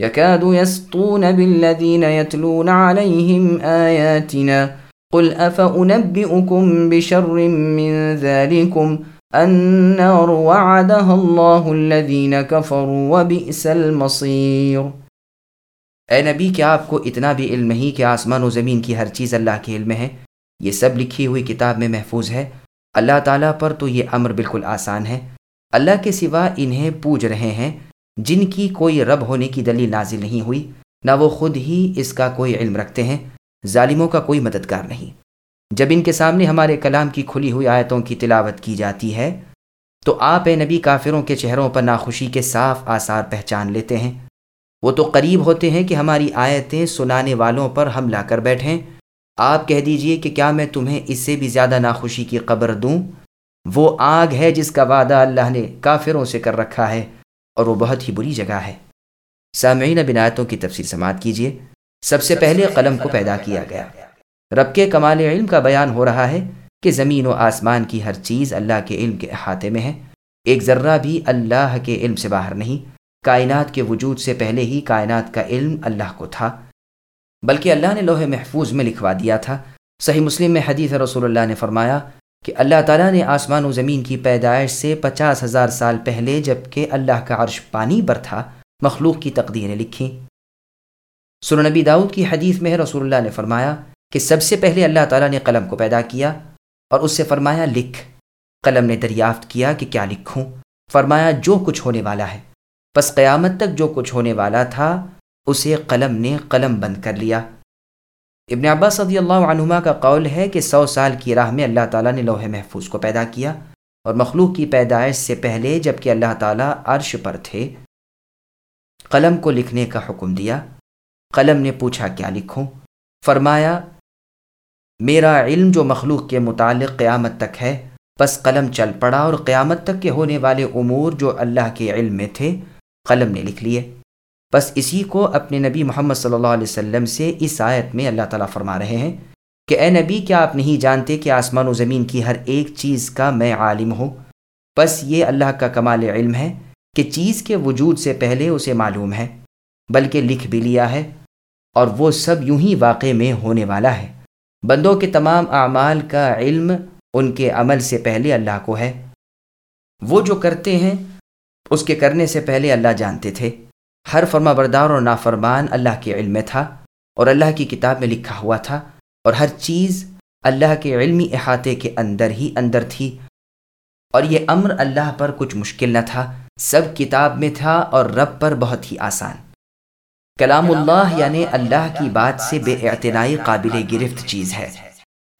يكاد يسطون بالذين يتلون عليهم آياتنا قل أفأنبئكم بشر من ذلكم النار وعدها الله الذين كفروا وبئس المصير اے نبی، کیا آپ کو اتنا بھی علم نہیں کہ آسمان و زمین کی ہر چیز اللہ کے علم ہے؟ یہ سب لکھی ہوئی کتاب میں محفوظ ہے۔ اللہ تعالیٰ پر تو یہ امر بالکل آسان ہے۔ اللہ کے سوا انہیں پوج رہے ہیں۔ جن کی کوئی رب ہونے کی دلیل نازل نہیں ہوئی، نہ وہ خود ہی اس کا کوئی علم رکھتے ہیں، ظالموں کا کوئی مددگار نہیں۔ جب ان کے سامنے ہمارے کلام کی کھلی ہوئی آیتوں کی تلاوت کی جاتی ہے، تو آپ اے نبی کافروں کے چہروں پر ناخوشی کے صاف آثار پہچان لیتے ہیں۔ وہ تو قریب ہوتے ہیں کہ ہماری آیتیں سنانے والوں پر ہم لا کر بیٹھیں۔ آپ کہہ دیجیے کہ کیا میں تمہیں اس سے بھی زیادہ ناخوشی کی قبر دوں؟ وہ آگ ہے جس کا وعدہ اللہ نے کافروں سے کر رکھا ہے۔ اور وہ بہت ہی بری جگہ ہے۔ سامعین بنایتوں کی تفصیل سماعت کیجیے۔ سب سے پہلے قلم کو پیدا کیا گیا۔ رب کے کمال علم کا بیان ہو رہا ہے کہ زمین و آسمان کی ہر چیز اللہ کے علم کے احاطے میں ہے۔ ایک ذرہ بھی اللہ کے علم سے باہر نہیں۔ کائنات کے وجود سے پہلے ہی کائنات کا علم اللہ کو تھا۔ بلکہ اللہ نے لوہے محفوظ میں لکھوا دیا تھا۔ صحیح مسلم میں حدیث رسول اللہ نے فرمایا کہ اللہ تعالیٰ نے آسمان و زمین کی پیدائش سے پچاس ہزار سال پہلے جبکہ اللہ کا عرش پانی پر تھا، مخلوق کی تقدیریں لکھیں۔ سرنبی داؤد کی حدیث میں رسول اللہ نے فرمایا کہ سب سے پہلے اللہ تعالیٰ نے قلم کو پیدا کیا اور اس سے فرمایا، لکھ۔ قلم نے دریافت کیا کہ کیا لکھوں؟ فرمایا، جو کچھ ہونے والا ہے۔ بس قیامت تک جو کچھ ہونے والا تھا، اسے قلم نے قلم بند کر لیا۔ ابن عباس صدی اللہ عنہما کا قول ہے کہ سو سال کی راہ میں اللہ تعالیٰ نے لوہے محفوظ کو پیدا کیا اور مخلوق کی پیدائش سے پہلے جبکہ اللہ تعالیٰ عرش پر تھے۔ قلم کو لکھنے کا حکم دیا۔ قلم نے پوچھا، کیا لکھوں؟ فرمایا، میرا علم جو مخلوق کے متعلق قیامت تک ہے بس قلم چل پڑا اور قیامت تک کے ہونے والے امور جو اللہ کے علم میں تھے، قلم نے لکھ لیے۔ بس اسی کو اپنے نبی محمد صلی اللہ علیہ وسلم سے اس آیت میں اللہ تعالیٰ فرما رہے ہیں کہ اے نبی، کیا آپ نہیں جانتے کہ آسمان و زمین کی ہر ایک چیز کا میں عالم ہوں؟ بس یہ اللہ کا کمال علم ہے کہ چیز کے وجود سے پہلے اسے معلوم ہے، بلکہ لکھ بھی لیا ہے اور وہ سب یوں ہی واقع میں ہونے والا ہے۔ بندوں کے تمام اعمال کا علم ان کے عمل سے پہلے اللہ کو ہے۔ وہ جو کرتے ہیں، اس کے کرنے سے پہلے اللہ جانتے تھے۔ ہر فرما بردار اور نافرمان اللہ کے علم میں تھا اور اللہ کی کتاب میں لکھا ہوا تھا اور ہر چیز اللہ کے علمی احاطے کے اندر ہی اندر تھی اور یہ امر اللہ پر کچھ مشکل نہ تھا سب کتاب میں تھا اور رب پر بہت ہی آسان۔ کلام اللہ یعنی اللہ کی بات سے بے اعتنائی قابل گرفت چیز ہے۔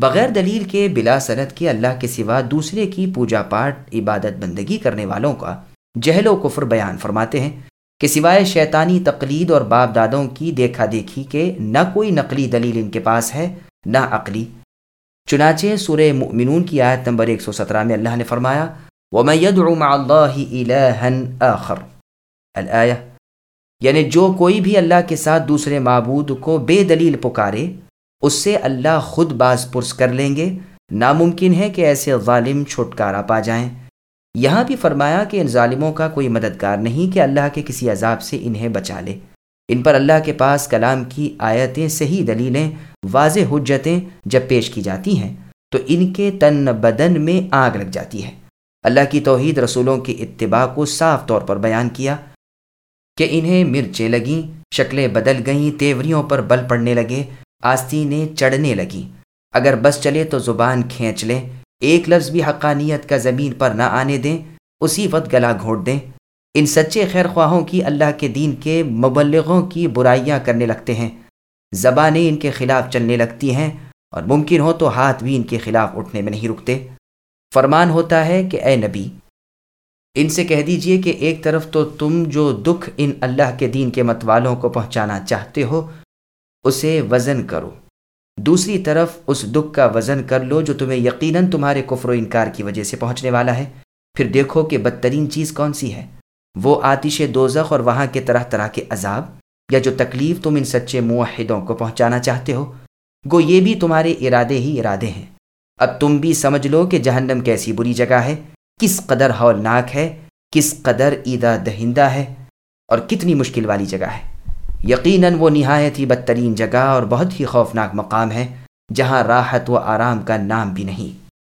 بغیر دلیل کے بلا صنعت کے اللہ کے سوا دوسرے کی پوجا پاٹ عبادت بندگی کرنے والوں کا جہل و کفر بیان فرماتے ہیں۔ کہ سوائے شیطانی تقلید اور باپ دادوں کی دیکھا دیکھی کے نہ کوئی نقلی دلیل ان کے پاس ہے، نہ عقلی۔ چنانچہ سورہ مؤمنون کی آیت نمبر 117 میں اللہ نے فرمایا وَمَن يَدْعُ مَعَ اللَّهِ إِلَٰهًا آخر۔ الآیہ یعنی جو کوئی بھی اللہ کے ساتھ دوسرے معبود کو بے دلیل پکارے، اس سے اللہ خود باز پرس کر لیں گے۔ ناممکن ہے کہ ایسے ظالم چھٹکارا پا جائیں۔ یہاں بھی فرمایا کہ ان ظالموں کا کوئی مددگار نہیں کہ اللہ کے کسی عذاب سے انہیں بچا لے۔ ان پر اللہ کے پاس کلام کی آیتیں صحیح دلیلیں، واضح حجتیں جب پیش کی جاتی ہیں، تو ان کے تن بدن میں آگ لگ جاتی ہے۔ اللہ کی توحید رسولوں کی اتباع کو صاف طور پر بیان کیا کہ انہیں مرچیں لگیں، شکلیں بدل گئیں، تیوریوں پر بل پڑنے لگے آستینیں چڑھنے لگیں۔ اگر بس چلے تو زبان کھینچ لیں۔ ایک لفظ بھی حقانیت کا زمین پر نہ آنے دیں، اسی وقت گلا گھونٹ دیں۔ ان سچے خیر خواہوں کی اللہ کے دین کے مبلغوں کی برائیاں کرنے لگتے ہیں۔ زبانیں ان کے خلاف چلنے لگتی ہیں اور ممکن ہو تو ہاتھ بھی ان کے خلاف اٹھنے میں نہیں رکتے۔ فرمان ہوتا ہے کہ اے نبی، ان سے کہہ دیجیے کہ ایک طرف تو تم جو دکھ ان اللہ کے دین کے مت والوں کو پہنچانا چاہتے ہو، اسے وزن کرو۔ دوسری طرف اس دکھ کا وزن کر لو جو تمہیں یقیناً تمہارے کفر و انکار کی وجہ سے پہنچنے والا ہے۔ پھر دیکھو کہ بدترین چیز کون سی ہے۔ وہ آتش دوزخ اور وہاں کے طرح طرح کے عذاب یا جو تکلیف تم ان سچے موحدوں کو پہنچانا چاہتے ہو۔ گو یہ بھی تمہارے ارادے ہی ارادے ہیں۔ اب تم بھی سمجھ لو کہ جہنم کیسی بری جگہ ہے۔ کس قدر ہولناک ہے، کس قدر ایدہ دہندہ ہے اور کتنی مشکل والی جگہ ہے۔ یقیناً وہ نہایت ہی بدترین جگہ اور بہت ہی خوفناک مقام ہے جہاں راحت و آرام کا نام بھی نہیں۔